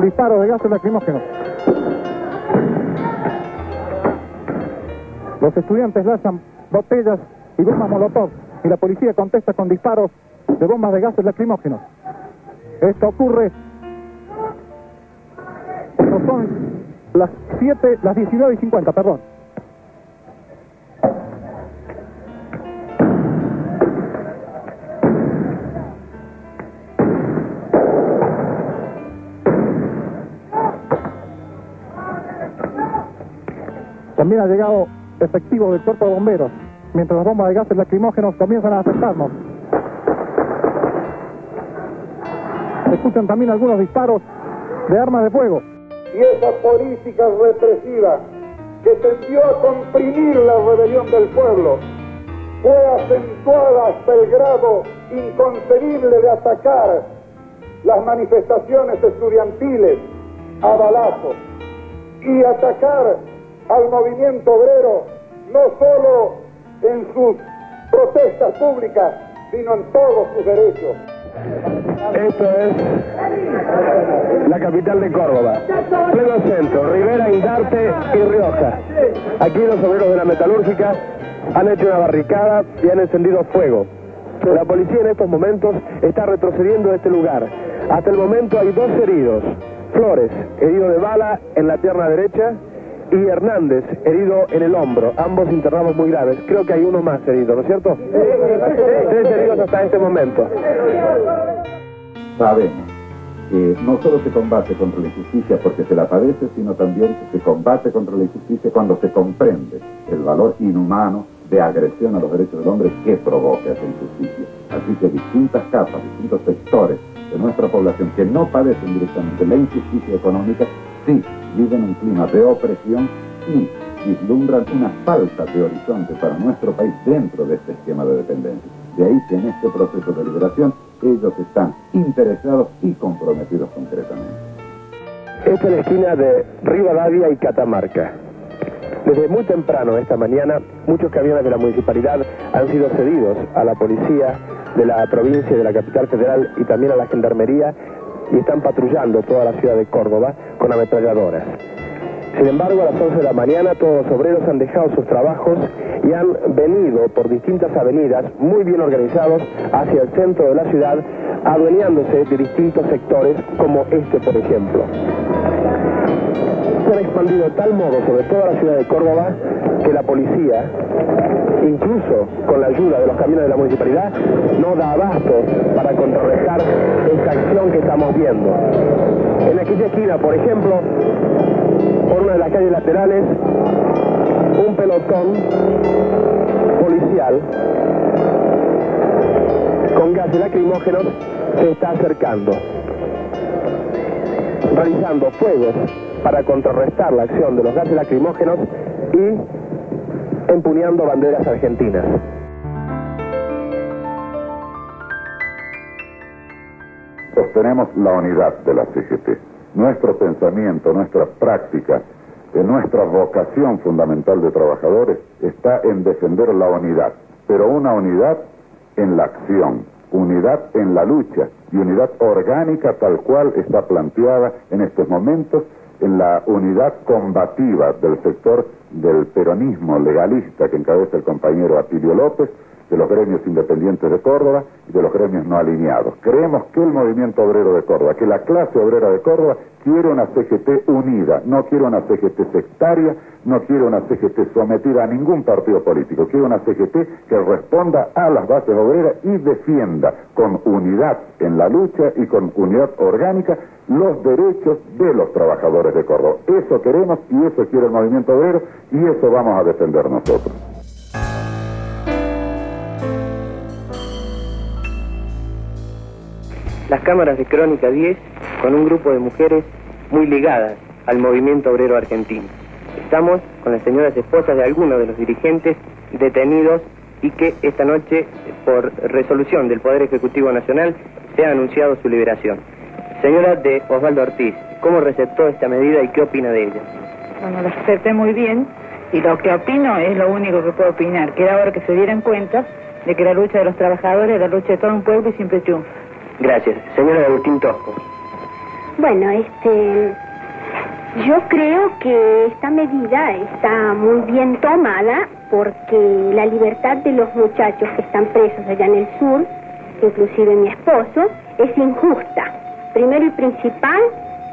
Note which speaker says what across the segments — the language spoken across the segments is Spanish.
Speaker 1: con disparos de gases lacrimógenos. Los estudiantes lanzan botellas y bombas molotov y la policía contesta con disparos de bombas de gases lacrimógenos. Esto ocurre son las 7, las 19 y 50, perdón. También ha llegado efectivo del cuerpo de bomberos, mientras las bombas de gases lacrimógenos comienzan a afectarnos. Se escuchan también algunos disparos de armas de fuego.
Speaker 2: Y esa política represiva que tendió a comprimir la rebelión del pueblo fue acentuada hasta el grado inconcebible de atacar las manifestaciones estudiantiles a balazos y atacar al movimiento obrero no solo en sus protestas públicas, sino en todos sus derechos.
Speaker 3: Esto es la capital de Córdoba, pleno centro, Rivera, Indarte y Rioja. Aquí los obreros de la metalúrgica han hecho una barricada y han encendido fuego. La policía en estos momentos está retrocediendo de este lugar. Hasta el momento hay dos heridos. Flores, herido de bala en la pierna derecha, y Hernández, herido en el hombro, ambos internados muy graves. Creo que hay uno más herido, ¿no es cierto? Tres heridos hasta este momento.
Speaker 4: Sabemos que no solo se combate contra la injusticia porque se la padece, sino también que se combate contra la injusticia cuando se comprende el valor inhumano de agresión a los derechos del hombre que provoca esa injusticia. Así que distintas capas, distintos sectores de nuestra población que no padecen directamente la injusticia económica, sí viven un clima de opresión y vislumbran una falta de horizonte para nuestro país dentro de este esquema de dependencia. De ahí que en este proceso de liberación ellos están interesados y comprometidos concretamente.
Speaker 3: Esta es la esquina de Rivadavia y Catamarca. Desde muy temprano esta mañana, muchos camiones de la municipalidad han sido cedidos a la policía de la provincia y de la capital federal y también a la gendarmería y están patrullando toda la ciudad de Córdoba con ametralladoras. Sin embargo, a las 11 de la mañana todos los obreros han dejado sus trabajos y han venido por distintas avenidas muy bien organizados hacia el centro de la ciudad, adueñándose de distintos sectores como este, por ejemplo. Se han expandido de tal modo sobre toda la ciudad de Córdoba que la policía, incluso con la ayuda de los camiones de la municipalidad, no da abasto para contrarrestar esta En aquella esquina, por ejemplo, por una de las calles laterales, un pelotón policial con gases lacrimógenos se está acercando, realizando fuegos para contrarrestar la acción de los gases lacrimógenos y empuñando banderas argentinas.
Speaker 4: Sostenemos la unidad de la CGT. Nuestro pensamiento, nuestra práctica, eh, nuestra vocación fundamental de trabajadores está en defender la unidad, pero una unidad en la acción, unidad en la lucha y unidad orgánica tal cual está planteada en estos momentos en la unidad combativa del sector del peronismo legalista que encabeza el compañero Atilio López, de los gremios independientes de Córdoba y de los gremios no alineados. Creemos que el movimiento obrero de Córdoba, que la clase obrera de Córdoba quiere una CGT unida, no quiere una CGT sectaria, no quiere una CGT sometida a ningún partido político, quiere una CGT que responda a las bases obreras y defienda con unidad en la lucha y con unidad orgánica los derechos de los trabajadores de Córdoba. Eso queremos y eso quiere el movimiento obrero y eso vamos a defender nosotros.
Speaker 5: Las cámaras de Crónica 10 con un grupo de mujeres muy ligadas al movimiento obrero argentino. Estamos con las señoras esposas de algunos de los dirigentes detenidos y que esta noche, por resolución del Poder Ejecutivo Nacional, se ha anunciado su liberación. Señora de Osvaldo Ortiz, ¿cómo receptó esta medida y qué opina de ella?
Speaker 6: Bueno, la acepté muy bien y lo que opino es lo único que puedo opinar, que era hora que se dieran cuenta de que la lucha de los trabajadores es la lucha de todo un pueblo y siempre triunfa.
Speaker 5: Gracias. Señora Agustín Tosco.
Speaker 7: Bueno, este, yo creo que esta medida está muy bien tomada porque la libertad de los muchachos que están presos allá en el sur, inclusive mi esposo, es injusta. Primero y principal,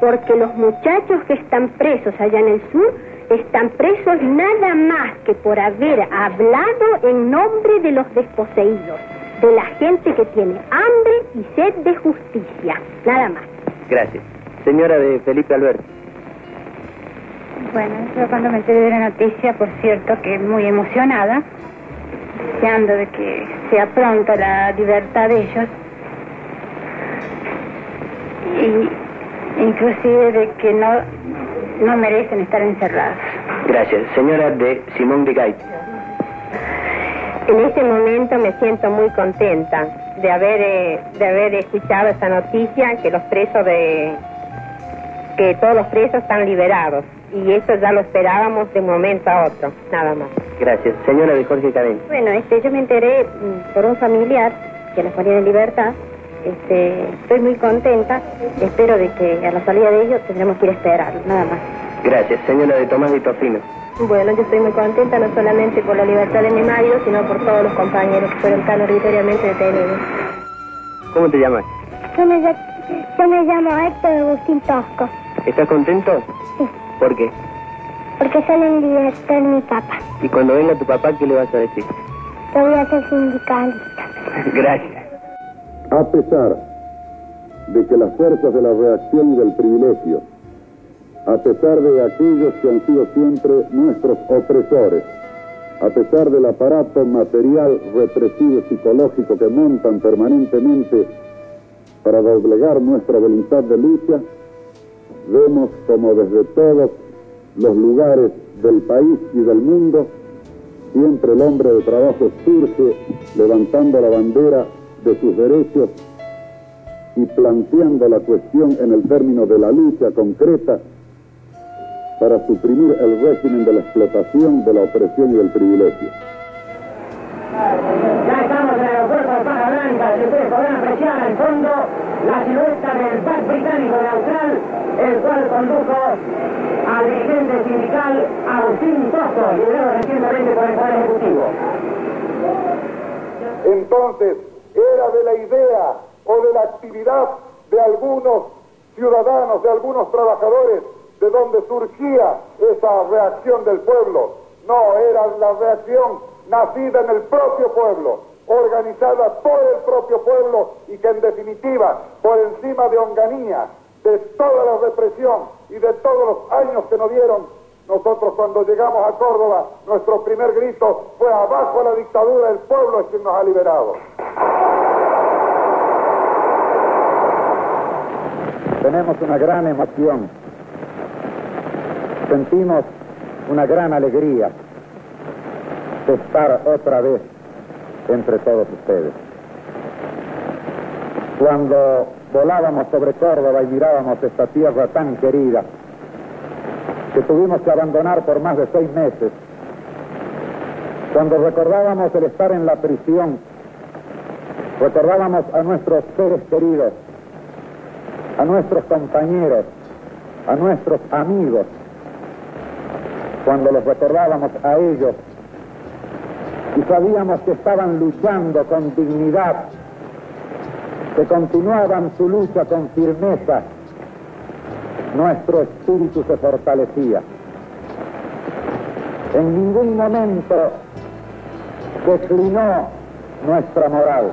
Speaker 7: porque los muchachos que están presos allá en el sur están presos nada más que por haber hablado en nombre de los desposeídos, de la gente que tiene hambre y sed de justicia, nada más.
Speaker 5: Gracias. Señora de Felipe Alberto.
Speaker 6: Bueno, yo cuando me enteré de la noticia, por cierto, que muy emocionada, deseando de que sea pronta la libertad de ellos, y inclusive de que no, no merecen estar encerrados.
Speaker 5: Gracias. Señora de Simón de Gait.
Speaker 8: En este momento me siento muy contenta de haber, eh, de haber escuchado esta noticia que los presos de que todos los presos están liberados y eso ya lo esperábamos de un momento a otro, nada más.
Speaker 5: Gracias. Señora de Jorge Cadena.
Speaker 7: Bueno, este, yo me enteré mm, por un familiar que los ponía en libertad. Este, estoy muy contenta. Espero de que a la salida de ellos tendremos que ir a esperarlos, nada más.
Speaker 5: Gracias. Señora de Tomás de Tofino.
Speaker 8: Bueno, yo estoy muy contenta no solamente por la libertad de mi marido, sino por todos los compañeros que fueron tan arbitrariamente detenidos.
Speaker 5: ¿Cómo te llamas?
Speaker 9: Yo me, yo me llamo Héctor Agustín Tosco,
Speaker 5: ¿Estás contento?
Speaker 9: Sí.
Speaker 5: ¿Por qué?
Speaker 9: porque sale en libertad mi papá.
Speaker 5: Y cuando venga tu papá, ¿qué le vas a decir?
Speaker 9: Yo voy a ser sindicalista.
Speaker 5: Gracias.
Speaker 10: A pesar de que las fuerzas de la reacción y del privilegio, a pesar de aquellos que han sido siempre nuestros opresores, a pesar del aparato material represivo psicológico que montan permanentemente para doblegar nuestra voluntad de lucha, vemos como desde todos los lugares del país y del mundo, siempre el hombre de trabajo surge levantando la bandera de sus derechos y planteando la cuestión en el término de la lucha concreta para suprimir el régimen de la explotación, de la opresión y del privilegio.
Speaker 11: Ya estamos en el aeropuerto de Paja Blanca y ustedes podrán apreciar al fondo la silueta del bar británico de Austral, el cual condujo al dirigente sindical Agustín Tosco, liberado recientemente por el Poder Ejecutivo.
Speaker 2: Entonces, era de la idea o de la actividad de algunos ciudadanos, de algunos trabajadores, de donde surgía esa reacción del pueblo. No, era la reacción nacida en el propio pueblo, organizada por el propio pueblo y que en definitiva, por encima de onganía, de toda la represión y de todos los años que nos dieron, nosotros cuando llegamos a Córdoba, nuestro primer grito fue abajo la dictadura, el pueblo es quien nos ha liberado.
Speaker 1: Tenemos una gran emoción. Sentimos una gran alegría de estar otra vez entre todos ustedes. Cuando volábamos sobre Córdoba y mirábamos esta tierra tan querida, que tuvimos que abandonar por más de seis meses, cuando recordábamos el estar en la prisión, recordábamos a nuestros seres queridos, a nuestros compañeros, a nuestros amigos, cuando los recordábamos a ellos y sabíamos que estaban luchando con dignidad, que continuaban su lucha con firmeza, nuestro espíritu se fortalecía. En ningún momento declinó nuestra moral,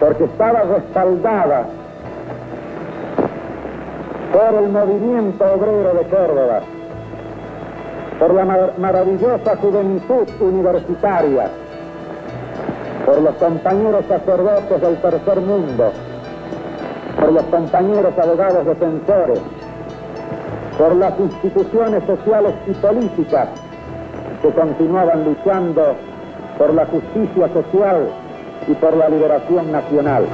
Speaker 1: porque estaba respaldada por el movimiento obrero de Córdoba, por la mar- maravillosa juventud universitaria, por los compañeros sacerdotes del tercer mundo, por los compañeros abogados defensores, por las instituciones sociales y políticas que continuaban luchando por la justicia social y por la liberación nacional.